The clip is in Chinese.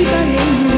一把烈。